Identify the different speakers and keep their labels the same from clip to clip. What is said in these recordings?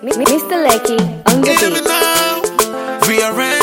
Speaker 1: Mr. Lecky, on the beat.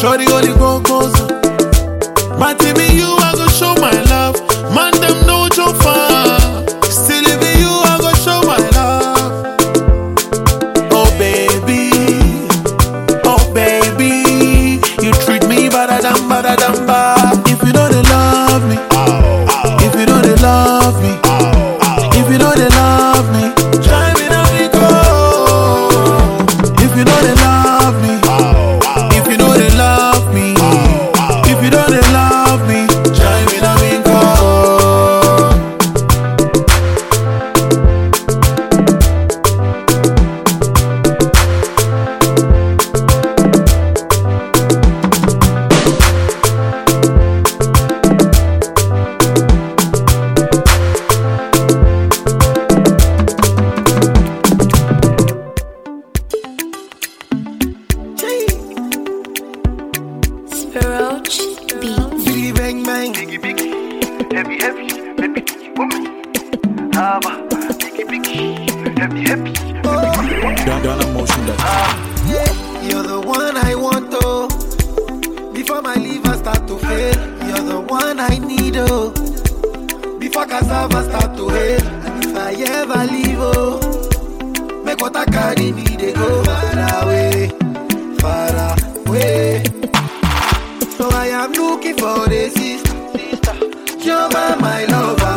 Speaker 2: Shorty, what you gon' cause? My TV, you, I go show my
Speaker 3: Happy happy.
Speaker 4: You're the one I want oh. Before my liver start to fail, you're the one I need oh. Before cassava start to hail, and if I ever leave oh, make carry me they go far away, far away. So I am looking for a sister, you're my lover.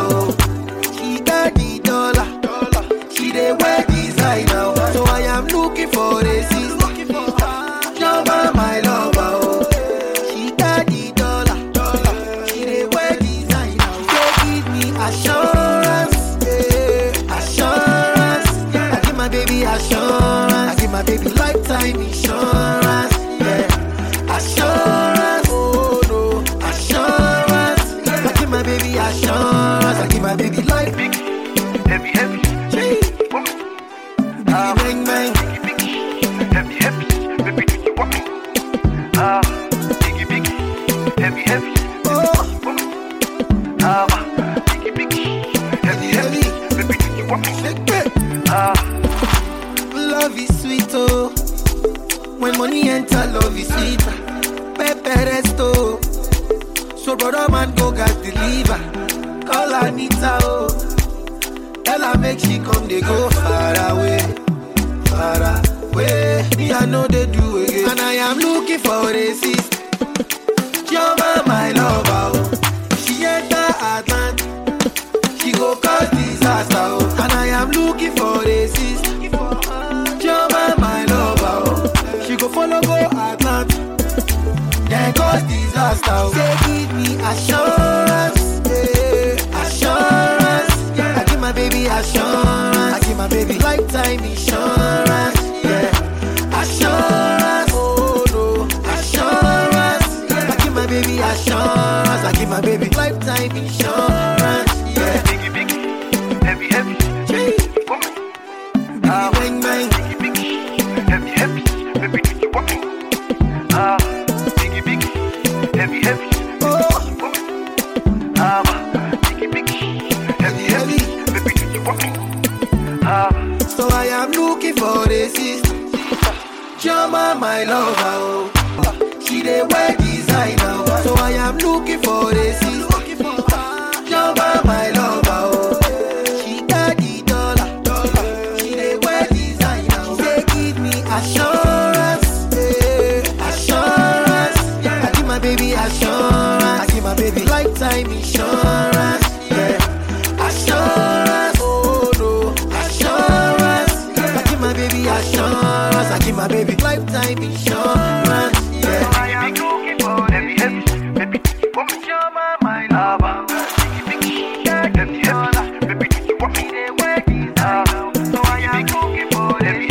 Speaker 4: Baby assurance. I give my baby lifetime insurance, yeah.
Speaker 3: Biggie,
Speaker 4: biggie,
Speaker 3: heavy, heavy. Woman, Ah,
Speaker 4: bang bang.
Speaker 3: biggie, biggie, heavy, heavy. Baby, do you want me? Ah, biggie, biggie, heavy, heavy.
Speaker 4: Oh,
Speaker 3: Woman, ah, biggie, biggie, heavy, heavy. Baby, do you want me? Ah,
Speaker 4: so I am looking for a sister. Jama, my lover, oh. She dey wear designer, oh. So I am looking for a sister.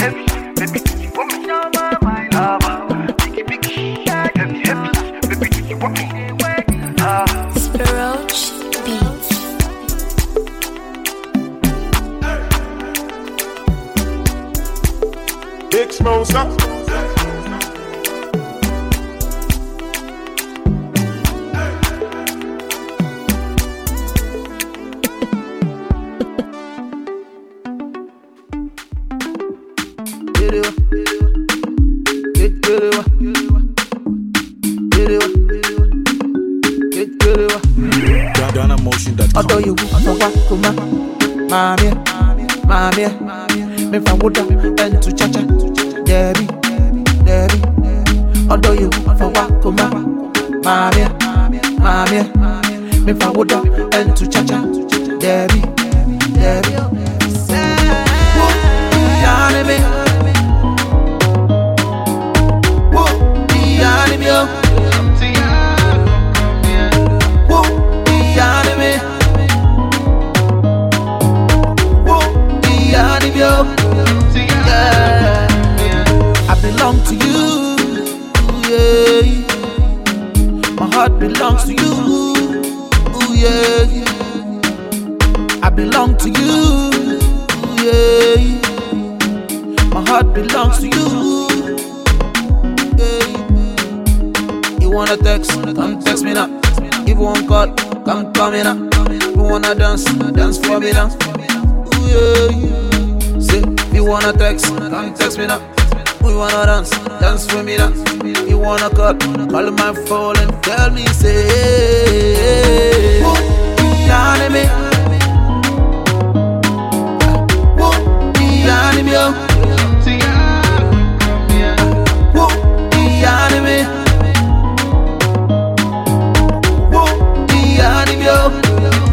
Speaker 3: Heavy,
Speaker 5: now. If you wanna dance, dance for me now. Ooh, yeah, yeah. Say, you wanna text, come text me now. You wanna dance, dance for me now. You wanna call, call my phone and tell me, say, Woo, yeah, me. Woo, yeah, me, oh. Oh.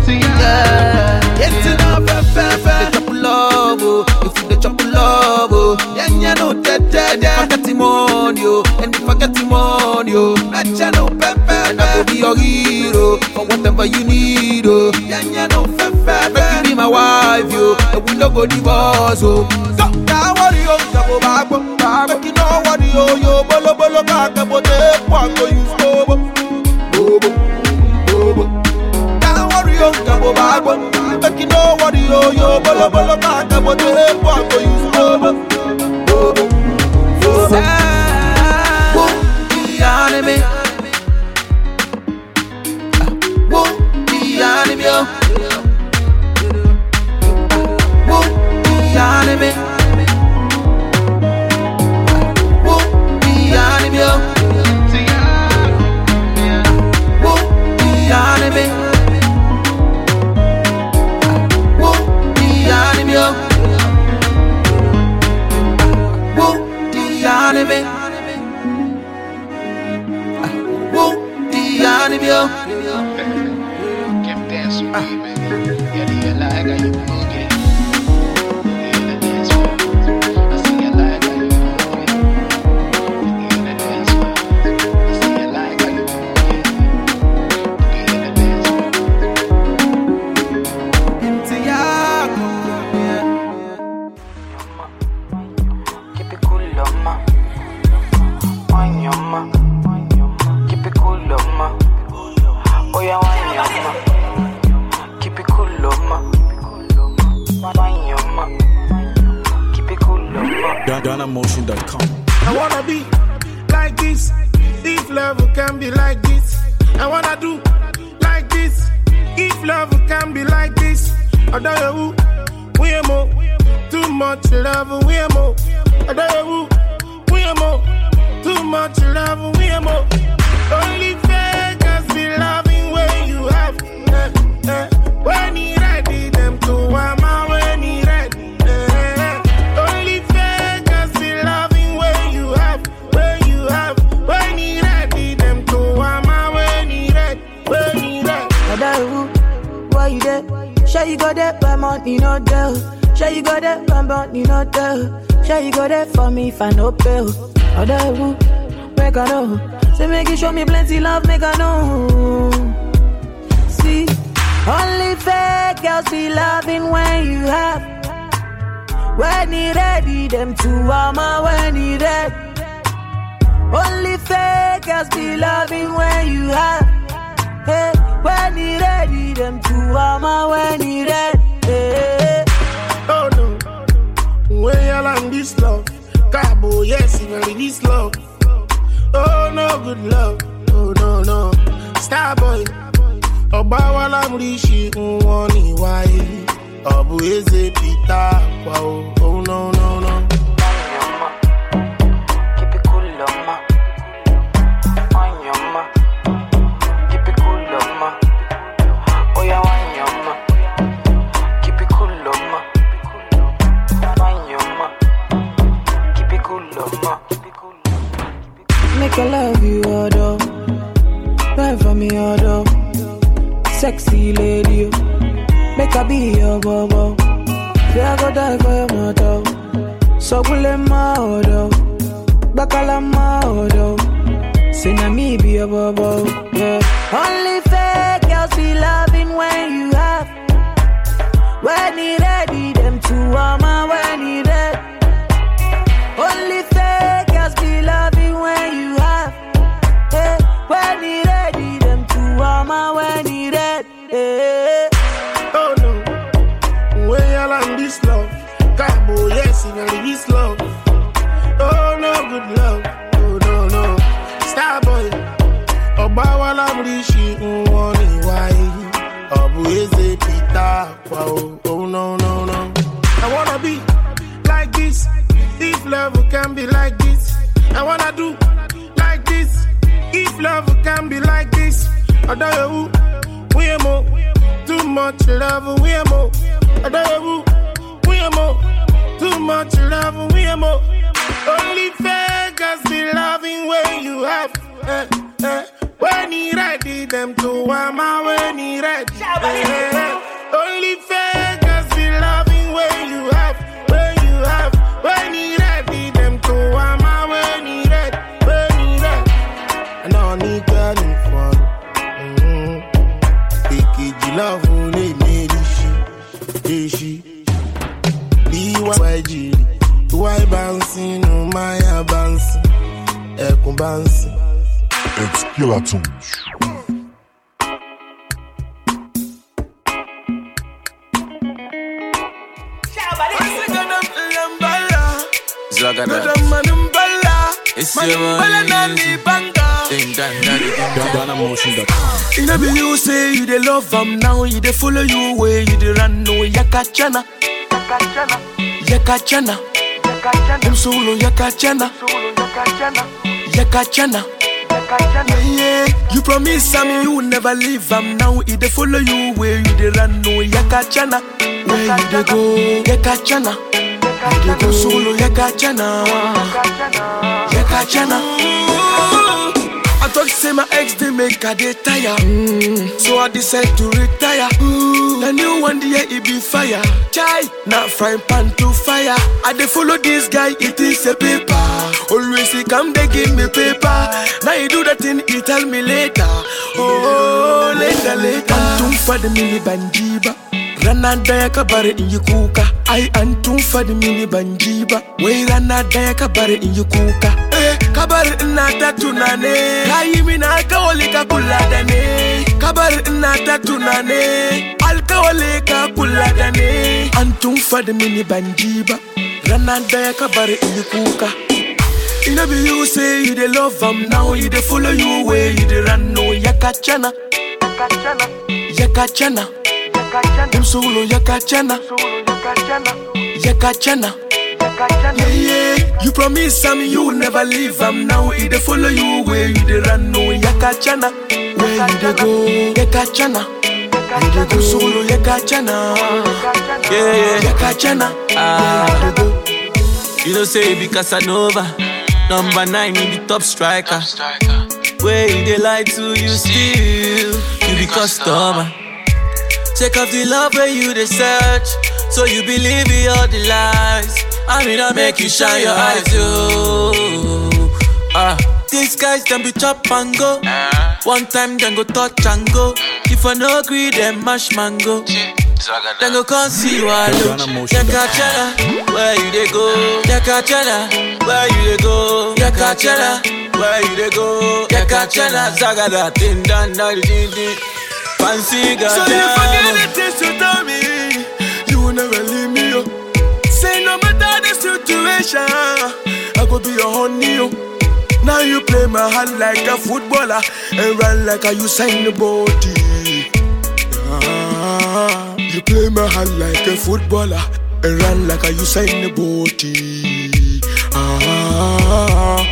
Speaker 5: Yeah. Getting up, fair, chop love, oh. If you chop love, oh. Yeah, yeah, no, dead, dead, dead. Forget the money, oh. And if I get the money, oh. Let you know, pepe, and I go be your hero for whatever you need, oh. Yeah, yeah, no, fair, fair, Make you be my wife, yo. And we no go divorce, oh. So, now bolo bolo bag, but the airport go use. Danny Bill.
Speaker 6: Get dance. You
Speaker 7: got that by money, no there. Sure you got that for me no. Other who, make I know. Say make you show me plenty love, make I know. See, only fake girls be loving when you have. When he ready, them two armor when he ready. Only fake girls be loving when you have. Hey, when he ready, them two armor when he ready. Hey.
Speaker 8: You land this love, Cabo, yes, really this love. Oh no, good love. Oh no, no, Starboy. Ọba wa lámúríṣi wọn ní wáyé. Ọ̀bù eze Peter pa o. lámúríṣi wọn ní wáyé. Ọ̀bù eze Peter pa o. Oh no, no, no. I wanna be like this. If love can be like this, I wanna do like this. If love can be like this, ọ̀dọ́ yòówù, we more. Too much love, we more. ọ̀dọ́ yòówù, we more. Too much love, we more. Only fakers be loving when you have. Eh, eh. When he ready, them to ama when he ready. Eh, eh. Only fakers be loving when you have, when you have, when he ready, them to ama when he ready, when he ready. And I need getting fun. Ìkejì lọ́hùn lè méjì ṣí, èṣì. Bí wá jìrì, ìwà ìbá ń sinú,
Speaker 9: It's
Speaker 10: your
Speaker 2: GhanaMotion.com.
Speaker 11: You know be you say you dey love am now, you dey follow you way, you dey run no yakachana, yakachana, them solo yakachana, yakachana. Yeah. You promise am you never leave I'm now, he dey follow you where you dey run no yakachana, where you dey go yakachana, you go solo yakachana, yakachana. I thought say my ex they make her dey tire. So I decide to retire. The new one there it be fire. Chai, not frying pan to fire. I dey follow this guy, it is a paper. Always he come they give me paper. Now he do that thing, he tell me later. Oh, later, later. Antum for the mini banjiba. Rana daya ka bari in yi kuka Ai an tun fadi mini ban ji ba Wai rana daya ka bari in yi kuka Eh, ka bari ina ta tunane Ka yi mina kawali ka kula da kabar ina ta tunane alkawale ka kula da ne. An tun fada mini ban ji ba rana daya kabar in yi kuka. Ina be you say you dey love am now you dey follow you where you dey run no yakachana yakachana dem solo yakachana yakachana yeah yeah. You promise am you never leave am now he dey follow you where you dey run no yakachana you dey go yakachana you dey go solo yakachana
Speaker 12: Yeah, yeah.
Speaker 11: yakachana
Speaker 12: Ah.
Speaker 11: you dey go.
Speaker 12: You know say you be Casanova Number nine, you be top striker. Where you dey lie to you still You be customer. Take off the love where you dey search So you believe in all the lies. I mean I make you shine your eyes yo Ah, These guys them be chop and go One time them go touch and go. If I no agree them mash mango. Then go come see you alone. Yakachana, where you dey go? Yakachana, where you dey go? Yakachana, where you dey go? Yakachana, Zagada, Din Dan Dan Din Din Fancy girl
Speaker 11: So you forget the things you tell me. You will never leave me, yo Say no matter the situation I go be your honey, yo Now you play my hand like a footballer And run like a Usain body ah, You play my hand like a footballer And run like a Usain body ah,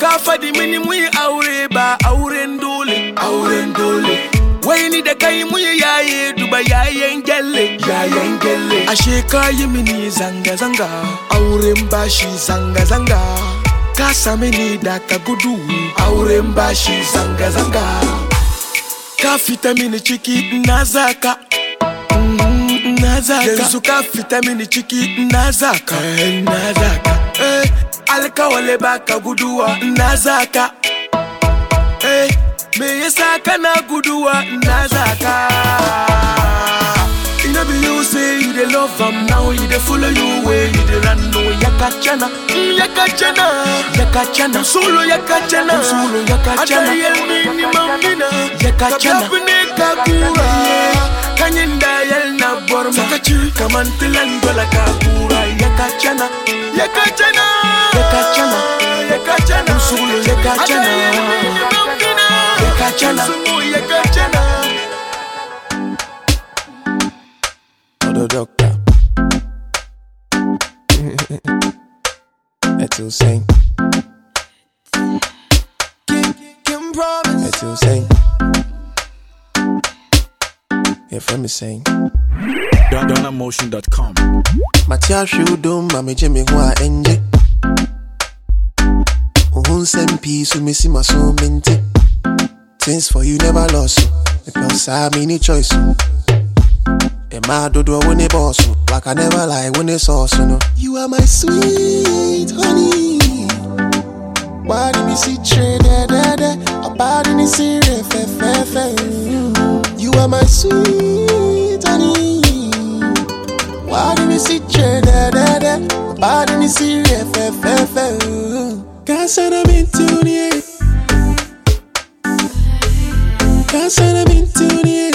Speaker 11: Kafa di mini mu yi aure ba auren dole auren Wai ni da kai mu yaye duba yayen gyalle yayen gyalle Ashe ka mini zanga zanga auren bashi zanga zanga Ka same ni da ka gudu auren bashi zanga zanga. Ka fita mini ciki na zaka Mm, na zaka yanzu ka fita mini ciki na zaka eh, na zaka eh, alkawale baka guduwa na zaka eh, me yasa kana guduwa na be you say you dey love am now you dey follow you where you dey run no yakachana mm, yakachana yakachana solo yakachana solo yakachana atayel mini mamina yakachana kabne kakura kanyinda yel na borma sakachi kamantilan dola kakura yakachana yakachana yakachana yakachana solo yakachana atayel mini mamina yakachana yakachana
Speaker 13: Odo doctor. Mm-hmm. That's insane. That's insane. Yeah, from me saying.
Speaker 2: GhanaMotion.com.
Speaker 13: Matia Shudum, Mami Jimmy, who are enje. Uhun sempi, so missy my soul minty. Things for you never lost. Because I mean choice. And my dodo when it boss. Like I never lie when it's sauce, no. You are my sweet honey. Why did me see trade da da? About the serious. You are my sweet honey. Why did me see trade da? About the serious. Cause I'm into the Cause I'm into the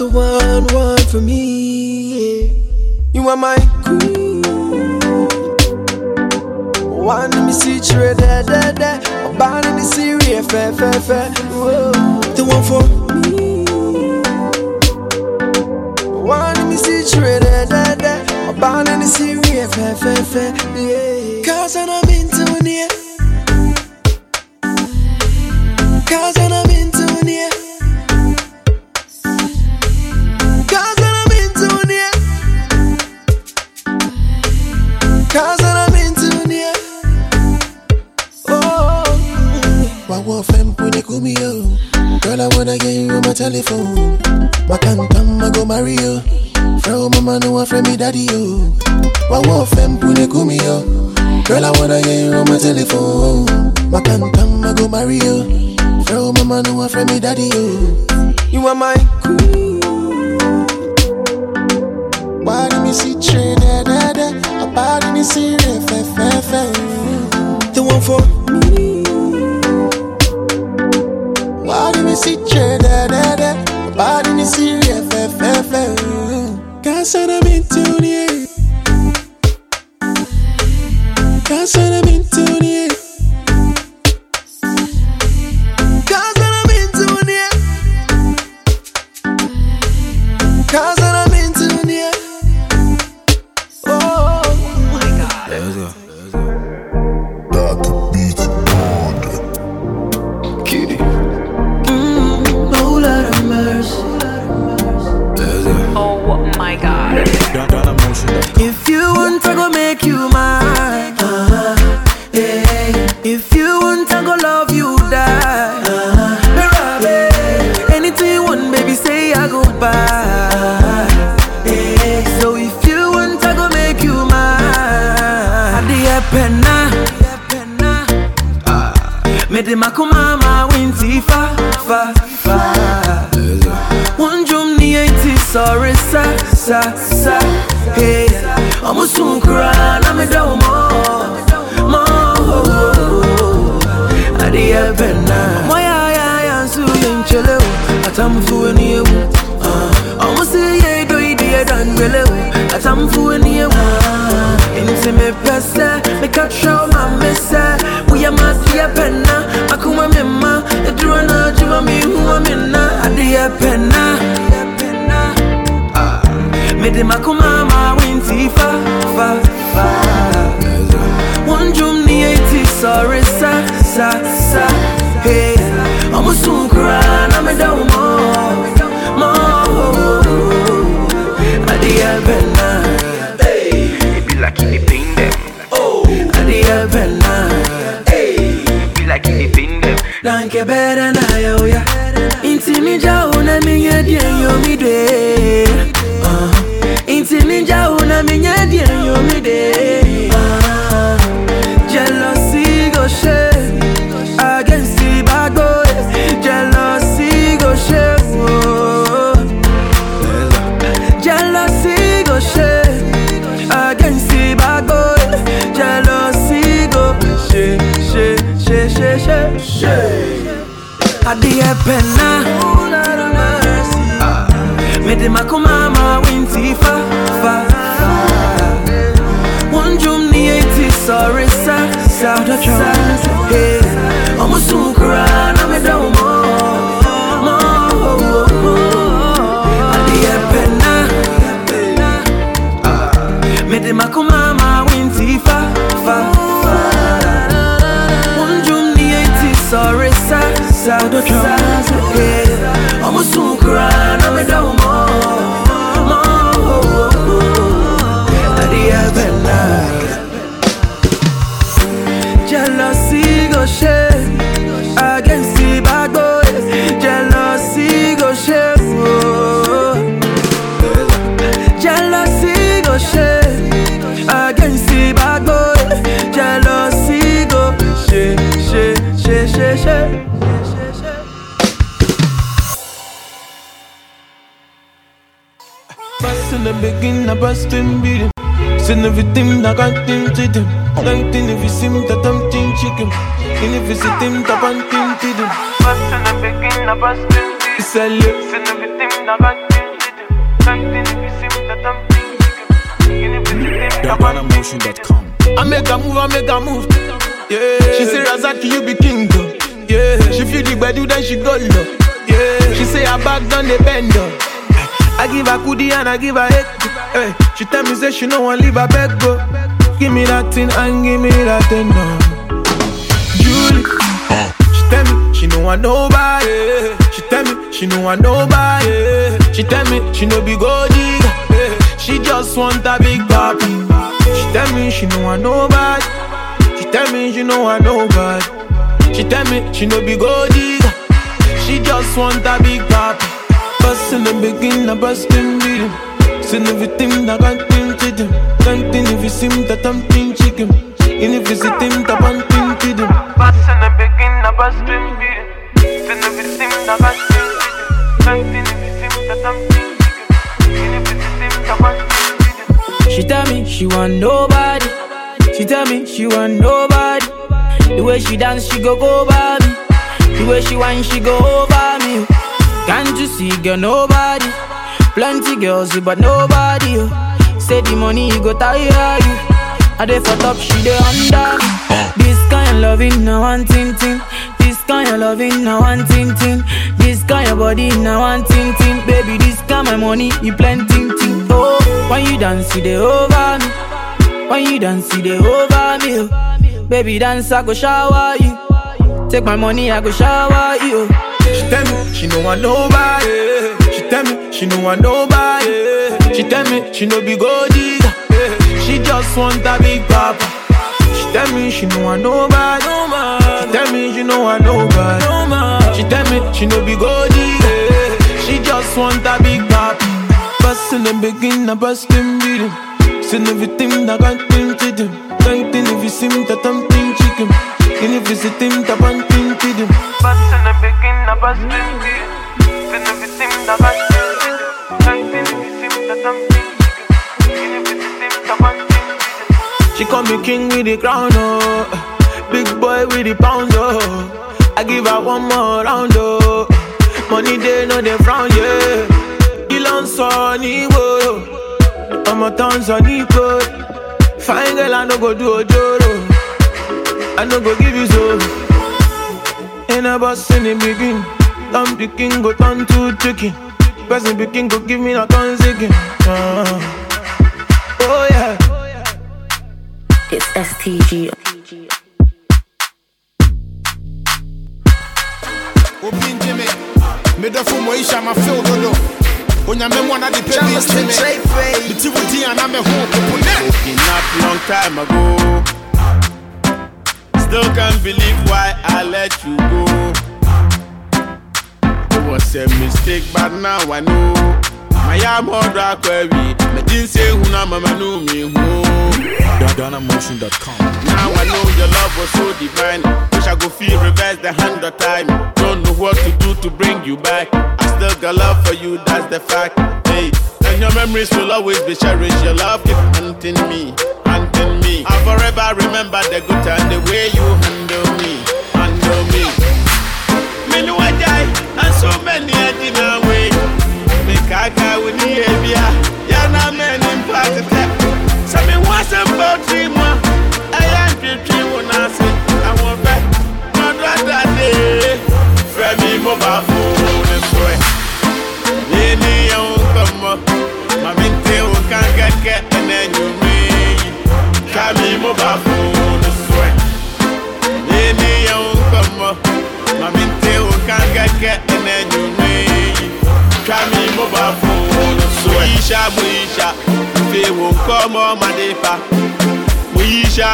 Speaker 13: the one, one, for me. You are my queen. One me see da da da. A band in the fair, fair, fair. Whoa. The one for me. One me see da da da. A band in the series, fair, fair, fair. Yeah. Cause I'm into it. Cause I'm kumi yo. Girl, I wanna get you on my telephone. My cantam, I go marry you. Bro, mama know I friend me daddy yo. Wa wo fem pune kumi yo. Girl, I wanna get you on my telephone. My tam tam, I go marry you. Bro, mama know I friend me daddy yo.
Speaker 11: You are my queen.
Speaker 13: Why do me see train da da da? A body me see re fe fe fe.
Speaker 11: The one for
Speaker 13: me.
Speaker 7: One drum ni ain't sorry sa sa sa. Hey, I'm a soon cry na me do mo mo. Adi e penna. Moya ya ya su yin chele o. Atam fu ni e eh, wu. Ah, I'm a say ye do idi e eh, dan bele o. Atam fu ni e eh, wu. Ah, Inti me pese, me catch out my messe. Are my dear penna. Akuma me ma, e duro na juma mi huwa me na. Adi e penna. Ah, me de makuma ma winti fa fa fa. Drum ni eighty sorry sa sa sa. Hey, I'm a soon cry na me down mo. Adi e penna. yɛ
Speaker 3: bɛrɛ na yɛ o ya nti mi
Speaker 7: gya wo na mi nyɛ deɛ yɛ mi de uh-huh. nti mi gya wo na mi nyɛ deɛ yɛ mi de. Go share against the bad boys. Jealousy go share. Oh. Jealousy go against the bad boys. Jealousy go share, share, share, share, share.
Speaker 11: Bust in the begin, I bust in beat Send everything that got him to them. Don't think if you see that I'm thin chicken. And if you see him, that I'm thin to them. Bust in the begin, I bust in beat Sell it. Send everything that got him to them. Don't think if you see that I'm thin chicken. And if you see him, that I'm
Speaker 10: GhanaMotion.com.
Speaker 11: I make a move, I make a move. Yeah. She say Razaki, you be king though. Yeah. She feel the bedu, then she go low. Yeah. She say her back done the bend though. I give her kudi and I give her head. Hey. She tell me say she no want leave her bed go. Give me that thing and give me that thing no. Julie. She tell me she no want nobody. She tell me she no want nobody. She tell me she no be gold. She just want a big papi. She tell me she no want nobody. She tell me she no want nobody. She tell me she no be gold. She just want a big papi. Bust in the beginning, in beating. Send everything that I can to them. Something if you seem that I'm thin chicken. And if you see them, that I'm thin to them.
Speaker 14: Passing the begin, I pass them beating. Send everything that I can to them. Something if you seem that I'm thin chicken. And if you see them, that I'm thin them.
Speaker 7: She tell me she want nobody. She tell me she want nobody. The way she dance, she go go by me. The way she whine, she go over me. Can't you see, girl, nobody. Plenty girls, but nobody. oh. Say the money go tire you. I dey for top, she dey under. This kind of loving, now one thing thing. This kind of loving, now one thing thing. This kind of body, now one thing thing. Baby, this kind of money, you plenty thing. Oh, when you dance, you dey over me. When you dance, you dey over me. oh. Baby, dance, I go shower you. Take my money, I go shower you. Oh.
Speaker 11: She tell me she no want nobody. Tell me she no want nobody. She tell me she no be gold digger. She just want a big papa. She tell me she no want nobody. She tell me she no want nobody. She tell me she no be gold digger. She just want a big papa. Bustin' and begin a bustin' beating. Send everything that I can to them. Something if you seem that I'm thin chicken. And if you see them, that I'm thin to them.
Speaker 14: Passing the begin, I pass them
Speaker 11: She call me king with the crown, oh. Big boy with the pounds, oh. I give her one more round, oh. Money they know they frown, yeah. Ilon Sonny, whoa. I'm oh. a Sonny code. Fine girl, I no go do a joro. Oh. I no go give you so. Ain't a boss in the begin. I'm the king, go turn to chicken. Person begin, go give me a ton again. Oh yeah.
Speaker 15: It's STG.
Speaker 16: obi ngye me medɔfo mɔisha ma feel dodo onyame mu ana de pɛ bi nkye me meti wo din ana mɛho popo nɛ
Speaker 17: Broken up long time ago. Still can't believe why I let you go. Was a mistake, but now I know. My dark query. Me didn't say who na mama knew me who.
Speaker 16: GhanaMotion.com
Speaker 17: Now I know your love was so divine. Wish I could feel reverse the hundred time. Don't know what to do to bring you back. I still got love for you, that's the fact. Hey, and your memories will always be cherished. Your love keep haunting me, haunting me. I forever remember the good time, the way you handle me, handle me. Me know I and so many I didn't wait. Me kaka with the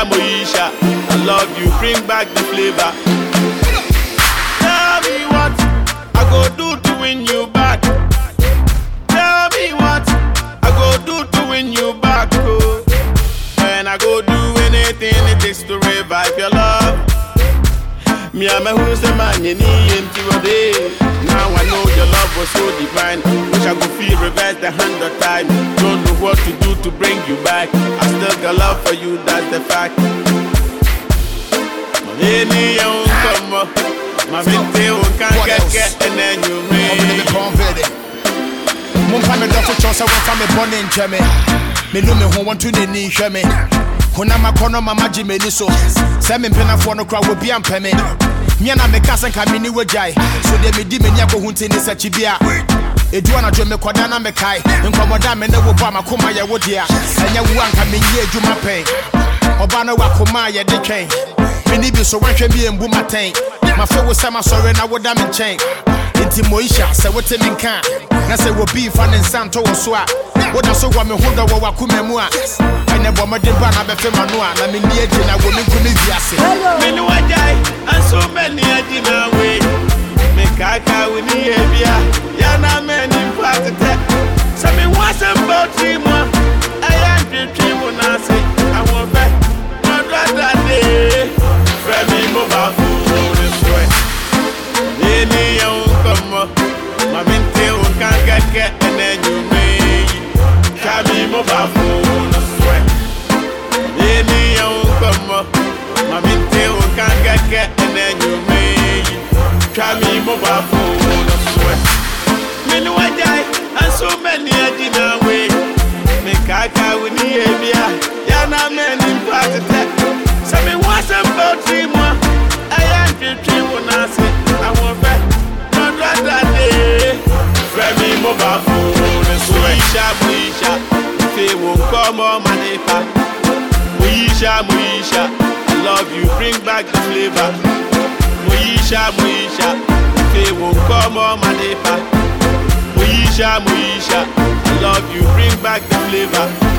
Speaker 17: Moisha, I love you, bring back the flavor. Tell me what I go do to win you back. Tell me what I go do to win you back. Oh. And I go do anything it takes to revive your love. Me and my who's a man, you need into a. was so divine. Wish I could feel reverse the hundred time. Don't know what to do to bring you back. I still got love for you, that's the fact. Any young come my mente oh, can't get get and then you me.
Speaker 16: mompa me dɔfo kyɛw sɛ wɔmfa me bɔne nkyɛ me menu me ho wɔnto n'ani hwɛ me honam akɔnnɔ ma magye m'ani so sɛ mempenafoɔ no kora wɔbi ampɛ me mia na meka sɛ nka meni wagyae so deɛ medi m'ani akɔhu nti ne sɛkyi bi a ɛdu anadwo mekɔda na mekae nkɔmmɔda me ne wo bɔ a makoma yɛ wo dea ɛnyɛ wo anka menyɛ adwuma pɛn ɔba no wakoma a yɛde twɛn meni bi so woanhwɛ bi ɛmbu matɛn mafe wo sɛ masɔre na woda me nkyɛn enti moisha sɛ wote me nka na sɛ wobii fa ne nsa nto wo so a woda so wɔ me ho dɔ wɔ wakoma mu a ɛnɛ bɔ mmɔden ba na bɛfe ma no a na menni agye na wɔ me nko me wiase
Speaker 17: Me know I die, and so many I didn't wait. Me kaka with the area, yeah, na men in party. Sɛ me ho asɛm ba mu a, ɛyɛ ntwetwe wo n'ase. Ahoɔfɛ, n'ɔdɔdade. Frɛ me mobile phone ne so. Yɛni yɛn Me nipa. Moyisha, moyisha, I love you, bring back the flavor. Moyisha, moyisha, fe wo nkɔmmɔ ma nipa. Moyisha, moyisha, I love you, bring back the flavor.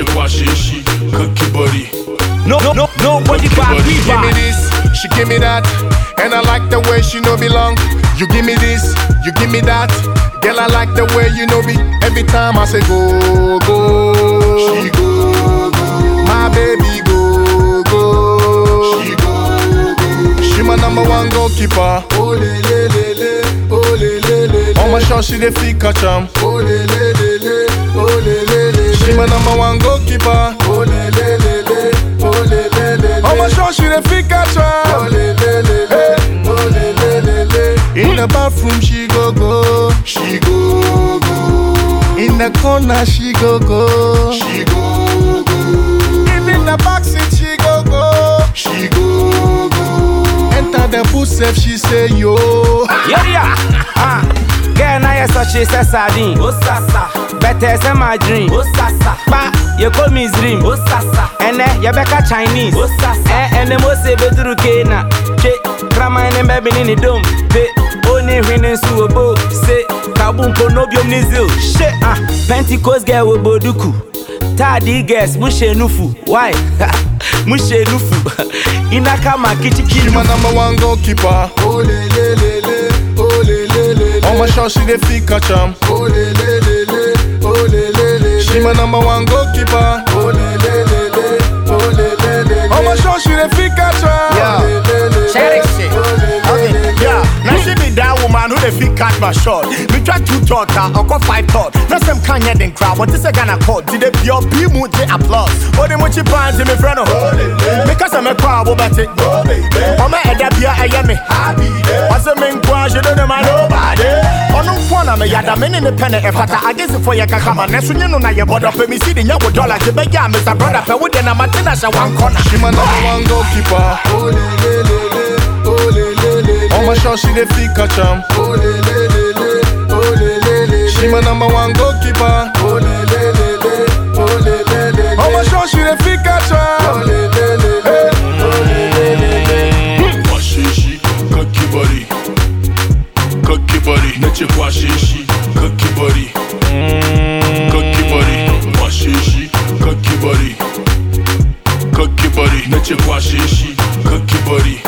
Speaker 9: Washishi, cookie body.
Speaker 18: No, no, no, nobody back, we
Speaker 19: Give me this, she give me that, and I like the way she know belong. You give me this, you give me that, girl I like the way you know me. Every time I say go go, she go go. My baby go go, she go go. She my number one goalkeeper. Oh le le le le, oh le le le. On my shot she the feet catch 'em. Oh le le le le, oh le le le. She my number one goalkeeper. Oh le le le le, oh le le le. On my shot she the feet catch 'em. Oh le le le le, oh le le le le. In the bathroom she go go, she go go. In the corner she go go, she go go. Even the back seat she go go, she go go. Enter the bus if she say yo.
Speaker 18: Yeah, yeah. Ah, girl, now you're such a sardine. Oh, sasa. Better say my dream. Oh, sasa. Ba, you call me dream. Oh, sasa. And then you becca Chinese. Oh, sasa. Eh, and the most say bedru kena. Che, grandma and baby in the dome. Pe, only winning su obo. Say, kabum no biom nizil. Shit, ah, Pentecost girl with boduku. Tadi guess, mushe nufu. Why? mushe nufu. Inaka makichi
Speaker 19: She my number one goalkeeper. Oh le le le le, oh le le le. Oh le le le le, oh le le le. She my number one goalkeeper. Oh le le le le, oh le le le. On my shot she the feet catch 'em.
Speaker 16: Yeah. Share it, shit. Okay, she be that woman who the fit catch my shot. Me try two thought, I go five thought. Now some can hear den crowd. What is a Ghana call? Did they pure be mood they applause? Oh, the muchi pants in me friend. Because I'm a crowd, what about it? Oh, my head up here, I am me. What's the main question? You don't know my nobody. Oh, no one, I'm a yada, men in the pen, if I guess for your kakama. Next one, you know, now you bought up me see the young dollar. You beg, yeah, Mr. Brother, but with the Namatina, one corner.
Speaker 19: She my number one goalkeeper. Le le. My shot she the feet catch 'em. Oh le le le le, oh le le le. She my number one goalkeeper. Oh le le le le, oh le le le. On my shot she the feet catch 'em. Oh le le le le, oh le le le le.
Speaker 9: Washishi, cookie body. Cookie body. Nache washishi, cookie body. Cookie body. Washishi, cookie body. Cookie body. Nache washishi, cookie body. Body.